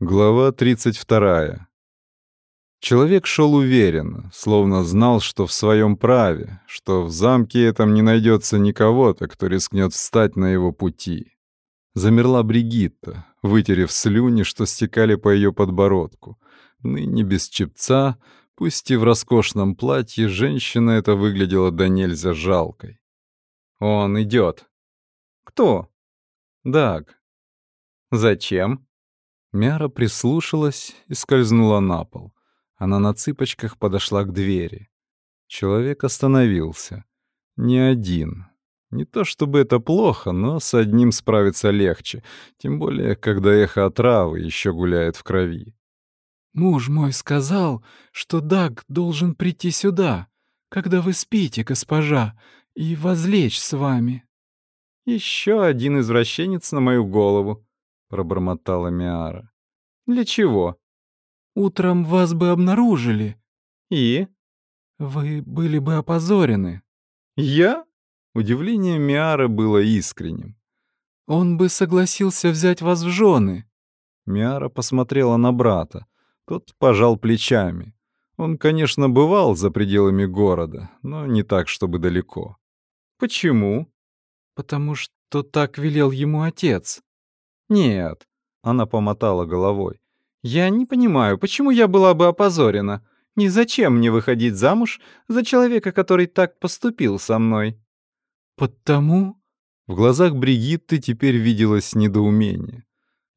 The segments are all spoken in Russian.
Глава 32. Человек шел уверенно, словно знал, что в своем праве, что в замке этом не найдется никого-то, кто рискнет встать на его пути. Замерла Бригитта, вытерев слюни, что стекали по ее подбородку. Ныне без чепца, пусть и в роскошном платье, женщина эта выглядела до нельзя жалкой. «Он идет». «Кто?» «Даг». «Зачем?» Мяра прислушалась и скользнула на пол. Она на цыпочках подошла к двери. Человек остановился. Не один. Не то чтобы это плохо, но с одним справиться легче, тем более, когда эхо отравы еще гуляет в крови. «Муж мой сказал, что Даг должен прийти сюда, когда вы спите, госпожа, и возлечь с вами». «Еще один извращенец на мою голову», — пробормотала Миара. «Для чего?» «Утром вас бы обнаружили». «И?» «Вы были бы опозорены». «Я?» Удивление Миары было искренним. «Он бы согласился взять вас в жены». Миара посмотрела на брата. Тот пожал плечами. Он, конечно, бывал за пределами города, но не так, чтобы далеко. «Почему?» «Потому что так велел ему отец». «Нет», — она помотала головой. «Я не понимаю, почему я была бы опозорена? Ни зачем мне выходить замуж за человека, который так поступил со мной?» «Потому...» В глазах Бригитты теперь виделось недоумение.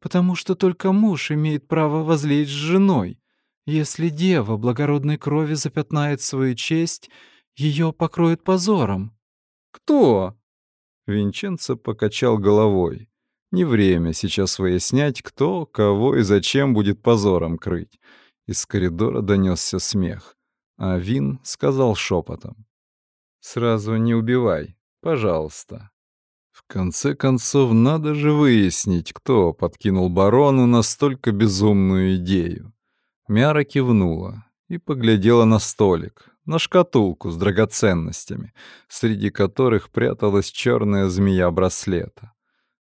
«Потому что только муж имеет право возлечь с женой. Если дева благородной крови запятнает свою честь, ее покроет позором». «Кто?» Винченцо покачал головой. Не время сейчас выяснять, кто, кого и зачем будет позором крыть. Из коридора донесся смех, а Вин сказал шепотом. «Сразу не убивай, пожалуйста». В конце концов, надо же выяснить, кто подкинул барону настолько безумную идею. Мяра кивнула и поглядела на столик, на шкатулку с драгоценностями, среди которых пряталась черная змея браслета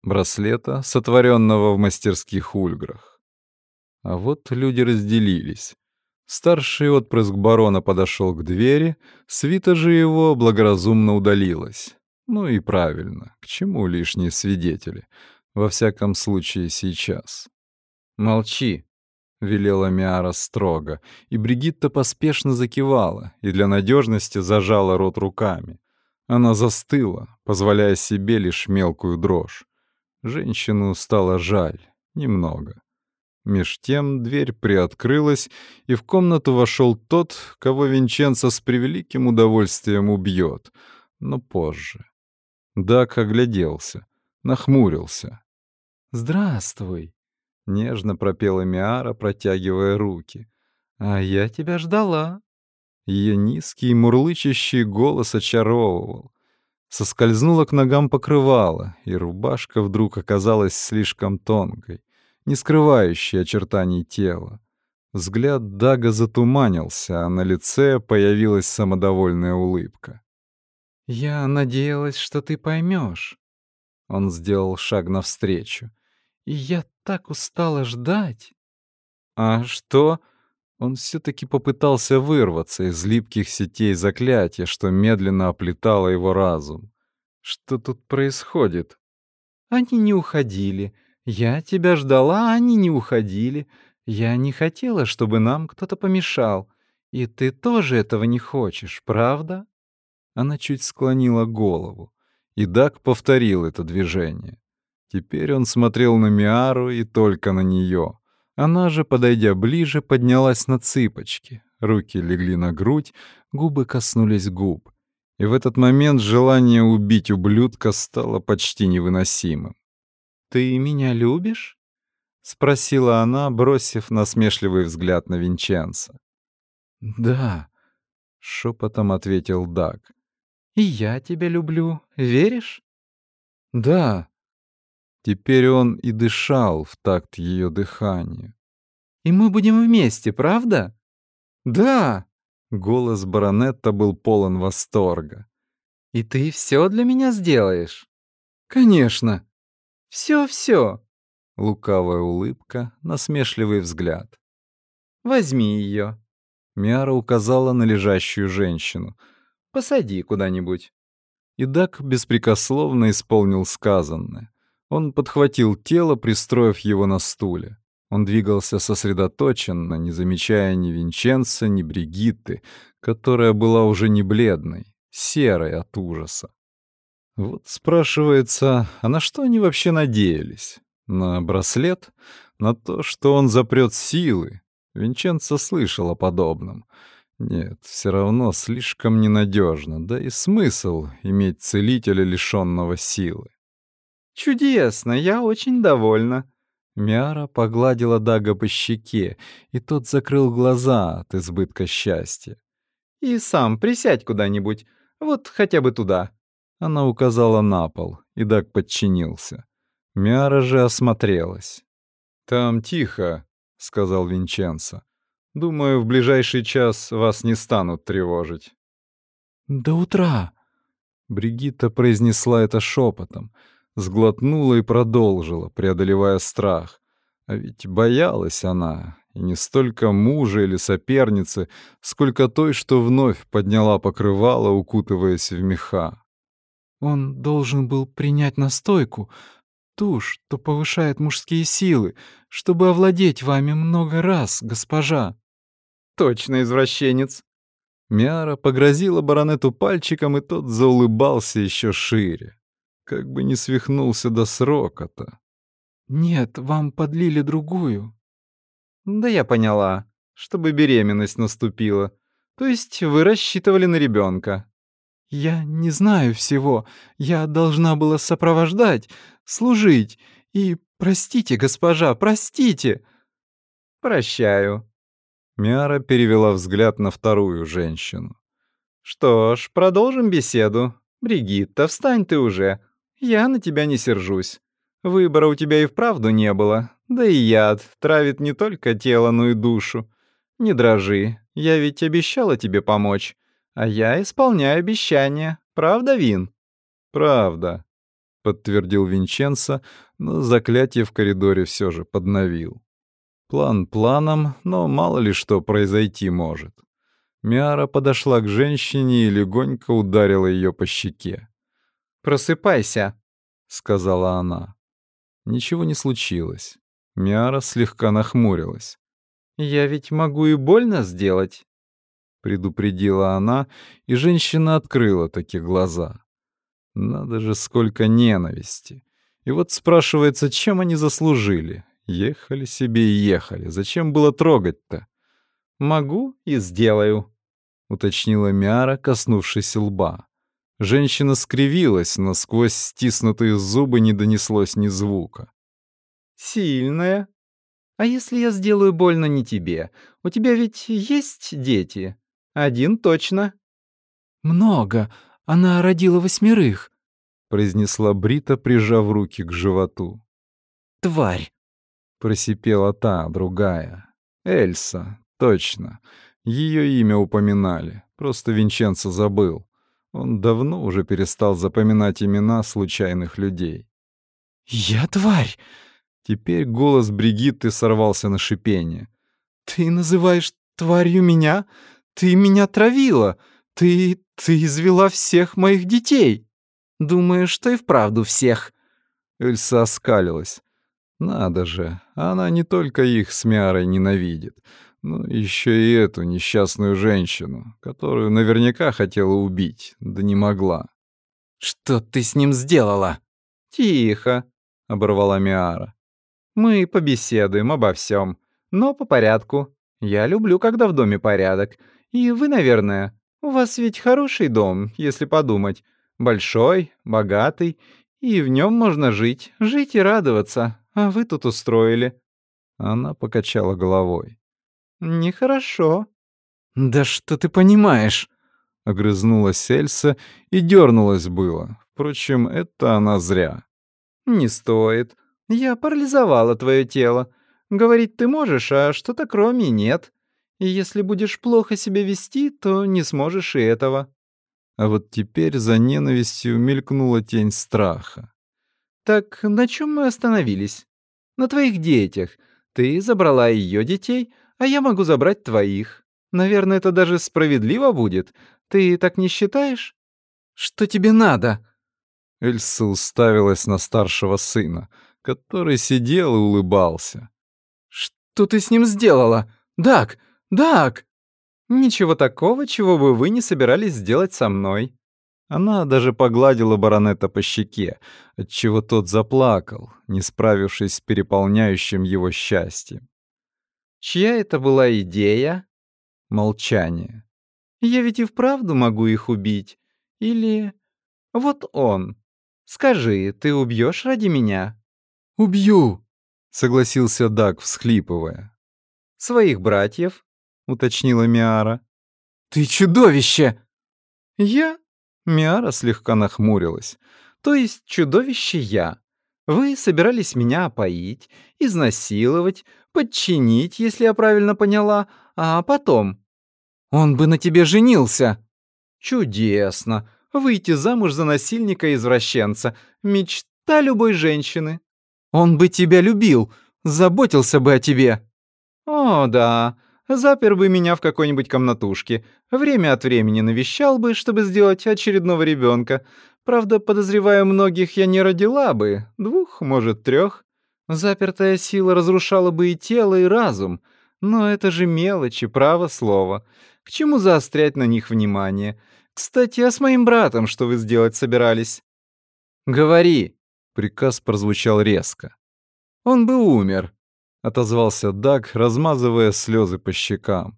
браслета, сотворенного в мастерских ульграх. А вот люди разделились. Старший отпрыск барона подошел к двери, свита же его благоразумно удалилась. Ну и правильно, к чему лишние свидетели? Во всяком случае, сейчас. «Молчи», — велела Миара строго, и Бригитта поспешно закивала и для надежности зажала рот руками. Она застыла, позволяя себе лишь мелкую дрожь. Женщину стало жаль. Немного. Меж тем дверь приоткрылась, и в комнату вошел тот, кого Винченцо с превеликим удовольствием убьет, но позже. Дак огляделся, нахмурился. «Здравствуй», — нежно пропела Миара, протягивая руки. «А я тебя ждала». Ее низкий мурлычащий голос очаровывал соскользнула к ногам покрывала, и рубашка вдруг оказалась слишком тонкой, не скрывающей очертаний тела. Взгляд Дага затуманился, а на лице появилась самодовольная улыбка. «Я надеялась, что ты поймешь. Он сделал шаг навстречу. «И я так устала ждать!» «А что?» Он все-таки попытался вырваться из липких сетей заклятия, что медленно оплетало его разум. Что тут происходит? Они не уходили. Я тебя ждала, а они не уходили. Я не хотела, чтобы нам кто-то помешал. И ты тоже этого не хочешь, правда? Она чуть склонила голову, и Дак повторил это движение. Теперь он смотрел на Миару и только на нее. Она же, подойдя ближе, поднялась на цыпочки. Руки легли на грудь, губы коснулись губ. И в этот момент желание убить ублюдка стало почти невыносимым. «Ты меня любишь?» — спросила она, бросив насмешливый взгляд на Винченца. «Да», — шепотом ответил Даг. «И я тебя люблю. Веришь?» «Да», Теперь он и дышал в такт ее дыханию. «И мы будем вместе, правда?» «Да!» — голос баронетта был полон восторга. «И ты все для меня сделаешь?» «Конечно!» «Все-все!» Лукавая улыбка, насмешливый взгляд. «Возьми ее. Миара указала на лежащую женщину. «Посади куда-нибудь». И Дак беспрекословно исполнил сказанное. Он подхватил тело, пристроив его на стуле. Он двигался сосредоточенно, не замечая ни Винченца, ни Бригитты, которая была уже не бледной, серой от ужаса. Вот спрашивается, а на что они вообще надеялись? На браслет? На то, что он запрет силы? Винченцо слышал о подобном. Нет, все равно слишком ненадежно, да и смысл иметь целителя, лишенного силы. «Чудесно, я очень довольна». Миара погладила Дага по щеке, и тот закрыл глаза от избытка счастья. «И сам присядь куда-нибудь, вот хотя бы туда». Она указала на пол, и Даг подчинился. Миара же осмотрелась. «Там тихо», — сказал Винченцо. «Думаю, в ближайший час вас не станут тревожить». «До утра», — Бригитта произнесла это шепотом, сглотнула и продолжила, преодолевая страх. А ведь боялась она, и не столько мужа или соперницы, сколько той, что вновь подняла покрывало, укутываясь в меха. «Он должен был принять настойку, ту, что повышает мужские силы, чтобы овладеть вами много раз, госпожа». «Точно извращенец», Миара погрозила баронету пальчиком, и тот заулыбался еще шире. Как бы не свихнулся до срока-то. «Нет, вам подлили другую». «Да я поняла, чтобы беременность наступила. То есть вы рассчитывали на ребенка. «Я не знаю всего. Я должна была сопровождать, служить. И простите, госпожа, простите!» «Прощаю». Миара перевела взгляд на вторую женщину. «Что ж, продолжим беседу. Бригитта, встань ты уже. Я на тебя не сержусь. Выбора у тебя и вправду не было. Да и яд травит не только тело, но и душу. Не дрожи, я ведь обещала тебе помочь. А я исполняю обещания. Правда, Вин? Правда, подтвердил Винченцо, но заклятие в коридоре все же подновил. План планом, но мало ли что произойти может. Миара подошла к женщине и легонько ударила ее по щеке. «Просыпайся», — сказала она. Ничего не случилось. Миара слегка нахмурилась. «Я ведь могу и больно сделать», — предупредила она, и женщина открыла такие глаза. Надо же, сколько ненависти. И вот спрашивается, чем они заслужили? Ехали себе и ехали. Зачем было трогать-то? «Могу и сделаю», — уточнила Миара, коснувшись лба. Женщина скривилась, но сквозь стиснутые зубы не донеслось ни звука. «Сильная. А если я сделаю больно не тебе? У тебя ведь есть дети? Один точно». «Много. Она родила восьмерых», — произнесла Брита, прижав руки к животу. «Тварь!» — просипела та, другая. «Эльса, точно. Ее имя упоминали. Просто Винченцо забыл. Он давно уже перестал запоминать имена случайных людей. «Я тварь!» Теперь голос Бригитты сорвался на шипение. «Ты называешь тварью меня? Ты меня травила! Ты... ты извела всех моих детей! Думаешь, что и вправду всех?» Эльса оскалилась. «Надо же, она не только их с Мярой ненавидит, ну, еще и эту несчастную женщину, которую наверняка хотела убить, да не могла. «Что ты с ним сделала?» «Тихо», — оборвала Миара. «Мы побеседуем обо всем, но по порядку. Я люблю, когда в доме порядок. И вы, наверное, у вас ведь хороший дом, если подумать. Большой, богатый, и в нем можно жить, жить и радоваться. А вы тут устроили». Она покачала головой. «Нехорошо». «Да что ты понимаешь?» — огрызнулась Эльса и дернулась было. Впрочем, это она зря. «Не стоит. Я парализовала твое тело. Говорить ты можешь, а что-то кроме нет. И если будешь плохо себя вести, то не сможешь и этого». А вот теперь за ненавистью мелькнула тень страха. «Так на чем мы остановились?» На твоих детях. Ты забрала ее детей, а я могу забрать твоих. Наверное, это даже справедливо будет. Ты так не считаешь? Что тебе надо?» Эльса уставилась на старшего сына, который сидел и улыбался. «Что ты с ним сделала? Дак! Дак!» «Ничего такого, чего бы вы не собирались сделать со мной». Она даже погладила баронета по щеке, отчего тот заплакал, не справившись с переполняющим его счастьем. «Чья это была идея?» Молчание. «Я ведь и вправду могу их убить. Или... Вот он. Скажи, ты убьешь ради меня?» «Убью!» — согласился Даг, всхлипывая. «Своих братьев?» — уточнила Миара. «Ты чудовище!» «Я?» — Миара слегка нахмурилась. «То есть чудовище я. Вы собирались меня опоить, изнасиловать, подчинить, если я правильно поняла, а потом...» «Он бы на тебе женился!» «Чудесно! Выйти замуж за насильника-извращенца. Мечта любой женщины». «Он бы тебя любил, заботился бы о тебе». «О, да. Запер бы меня в какой-нибудь комнатушке. Время от времени навещал бы, чтобы сделать очередного ребенка. Правда, подозревая многих, я не родила бы. Двух, может, трех. Запертая сила разрушала бы и тело, и разум. Но это же мелочи, право слово. К чему заострять на них внимание? Кстати, а с моим братом что вы сделать собирались? Говори. Приказ прозвучал резко. Он бы умер. Отозвался Даг, размазывая слезы по щекам.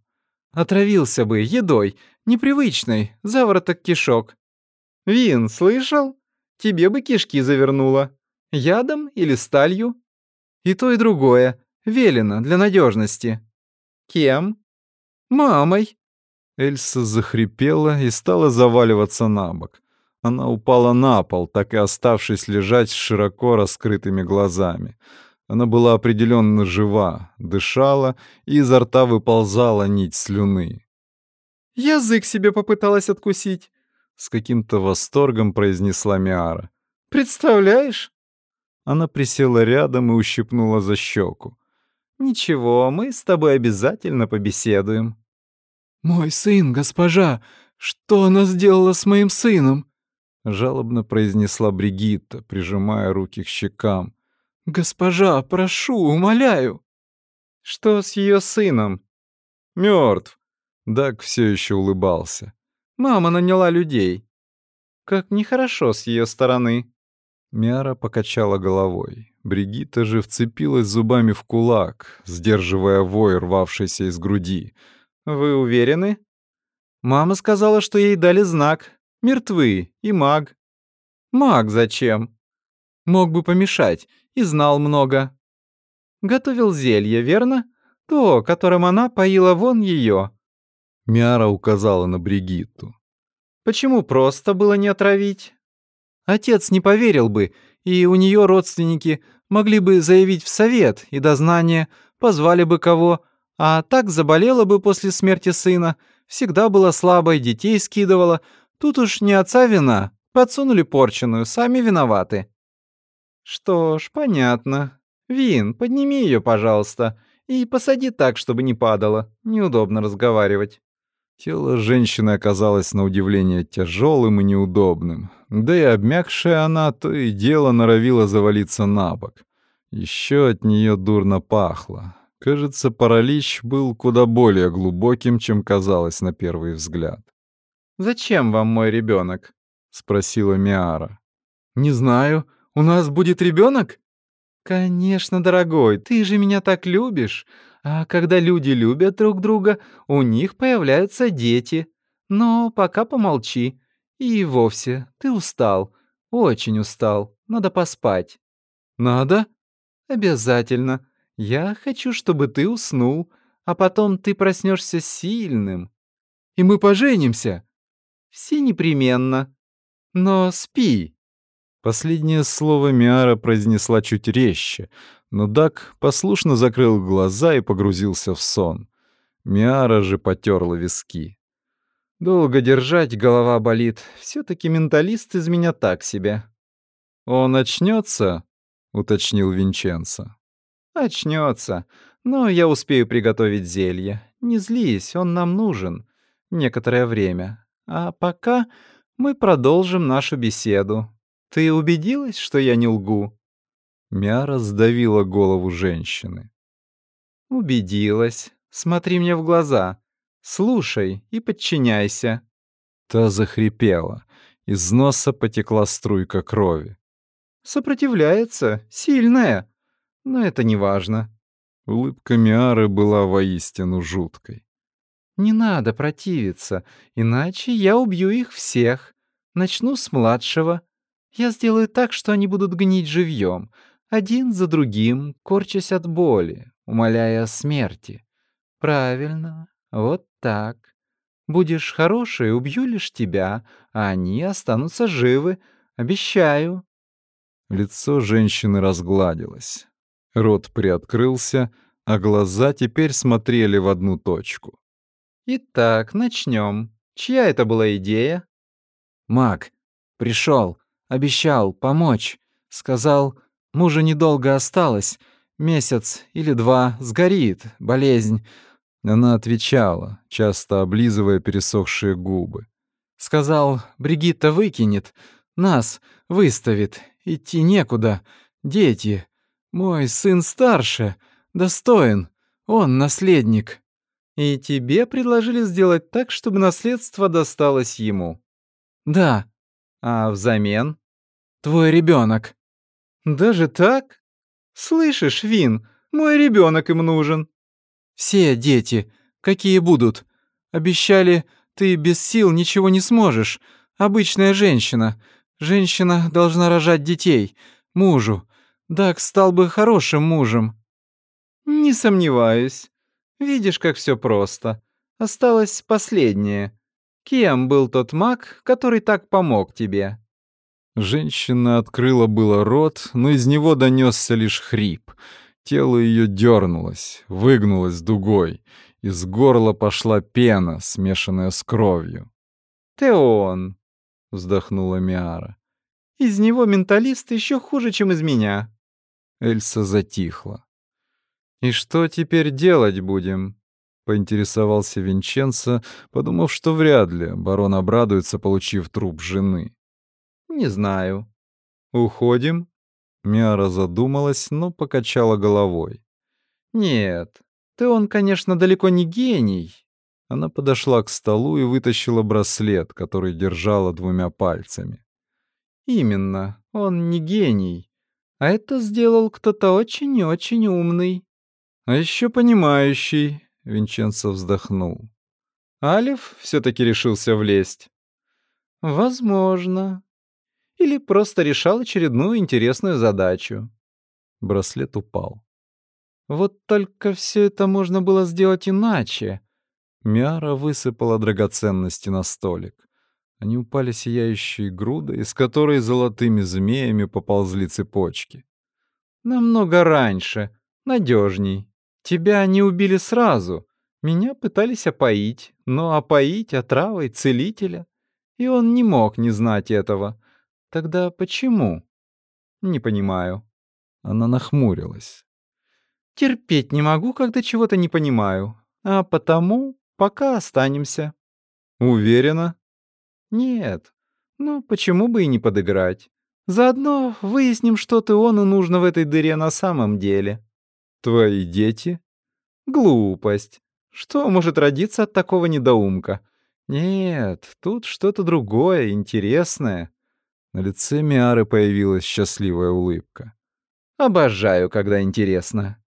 Отравился бы едой, непривычной, завороток кишок. Вин, слышал? Тебе бы кишки завернуло. Ядом или сталью? И то, и другое. Велено для надежности. Кем? Мамой. Эльса захрипела и стала заваливаться на бок. Она упала на пол, так и оставшись лежать с широко раскрытыми глазами. Она была определенно жива, дышала, и изо рта выползала нить слюны. «Язык себе попыталась откусить», — с каким-то восторгом произнесла Миара. «Представляешь?» Она присела рядом и ущипнула за щеку. «Ничего, мы с тобой обязательно побеседуем». «Мой сын, госпожа! Что она сделала с моим сыном?» Жалобно произнесла Бригитта, прижимая руки к щекам. «Госпожа, прошу, умоляю!» «Что с ее сыном?» «Мертв!» Даг все еще улыбался. «Мама наняла людей. Как нехорошо с ее стороны». Миара покачала головой. Бригитта же вцепилась зубами в кулак, сдерживая вой, рвавшийся из груди. «Вы уверены?» «Мама сказала, что ей дали знак. Мертвы. И маг». «Маг зачем?» «Мог бы помешать. И знал много». «Готовил зелье, верно? То, которым она поила вон ее». Миара указала на Бригитту. «Почему просто было не отравить?» «Отец не поверил бы, и у нее родственники могли бы заявить в совет и дознание, позвали бы кого, а так заболела бы после смерти сына, всегда была слабой, детей скидывала. Тут уж не отца вина, подсунули порченую, сами виноваты. Что ж, понятно. Вин, подними ее, пожалуйста, и посади так, чтобы не падала. Неудобно разговаривать. Тело женщины оказалось на удивление тяжелым и неудобным. Да и обмякшая она то и дело норовила завалиться на бок. Еще от нее дурно пахло. Кажется, паралич был куда более глубоким, чем казалось на первый взгляд. «Зачем вам мой ребенок? спросила Миара. «Не знаю. У нас будет ребенок? «Конечно, дорогой, ты же меня так любишь. А когда люди любят друг друга, у них появляются дети. Но пока помолчи. И вовсе, ты устал. Очень устал. Надо поспать». «Надо?» «Обязательно. Я хочу, чтобы ты уснул, а потом ты проснешься сильным. И мы поженимся. Все непременно. Но спи. Последнее слово Миара произнесла чуть резче, но Дак послушно закрыл глаза и погрузился в сон. Миара же потерла виски. «Долго держать, голова болит. все таки менталист из меня так себе». «Он очнется? уточнил Винченцо. Очнется, но я успею приготовить зелье. Не злись, он нам нужен. Некоторое время. А пока мы продолжим нашу беседу. Ты убедилась, что я не лгу?» Мяра сдавила голову женщины. «Убедилась. Смотри мне в глаза. Слушай и подчиняйся». Та захрипела. Из носа потекла струйка крови. «Сопротивляется. Сильная. Но это не важно». Улыбка Миары была воистину жуткой. «Не надо противиться, иначе я убью их всех. Начну с младшего. Я сделаю так, что они будут гнить живьем, один за другим, корчась от боли, умоляя о смерти. Правильно, вот так. Будешь хороший, убью лишь тебя, а они останутся живы, обещаю». Лицо женщины разгладилось. Рот приоткрылся, а глаза теперь смотрели в одну точку. «Итак, начнем. Чья это была идея?» «Маг. Пришел, Обещал помочь. Сказал, мужа недолго осталось. Месяц или два сгорит, болезнь. Она отвечала, часто облизывая пересохшие губы. Сказал, Бригитта выкинет, нас выставит, идти некуда. Дети. Мой сын старше, достоин, он наследник. И тебе предложили сделать так, чтобы наследство досталось ему? Да. А взамен? Твой ребенок. Даже так? Слышишь, Вин, мой ребенок им нужен. Все дети, какие будут. Обещали, ты без сил ничего не сможешь. Обычная женщина. Женщина должна рожать детей. Мужу. Дак стал бы хорошим мужем. Не сомневаюсь. Видишь, как все просто. Осталось последнее. Кем был тот маг, который так помог тебе? Женщина открыла было рот, но из него донесся лишь хрип. Тело ее дернулось, выгнулось дугой. Из горла пошла пена, смешанная с кровью. «Теон», — вздохнула Миара. «Из него менталист еще хуже, чем из меня». Эльса затихла. «И что теперь делать будем?» — поинтересовался Винченцо, подумав, что вряд ли барон обрадуется, получив труп жены. «Не знаю». «Уходим?» Миара задумалась, но покачала головой. «Нет, ты он, конечно, далеко не гений». Она подошла к столу и вытащила браслет, который держала двумя пальцами. «Именно, он не гений. А это сделал кто-то очень-очень умный». «А еще понимающий», — Винченцо вздохнул. «Алиф все-таки решился влезть?» «Возможно или просто решал очередную интересную задачу. Браслет упал. Вот только все это можно было сделать иначе. Миара высыпала драгоценности на столик. Они упали сияющей грудой, из которой золотыми змеями поползли цепочки. Намного раньше, надежней. Тебя не убили сразу. Меня пытались опоить, но опоить отравой целителя. И он не мог не знать этого. Тогда почему? Не понимаю. Она нахмурилась. Терпеть не могу, когда чего-то не понимаю. А потому пока останемся. Уверена? Нет. Ну, почему бы и не подыграть? Заодно выясним, что ты он и нужно в этой дыре на самом деле. Твои дети? Глупость. Что может родиться от такого недоумка? Нет, тут что-то другое, интересное. На лице Миары появилась счастливая улыбка. «Обожаю, когда интересно».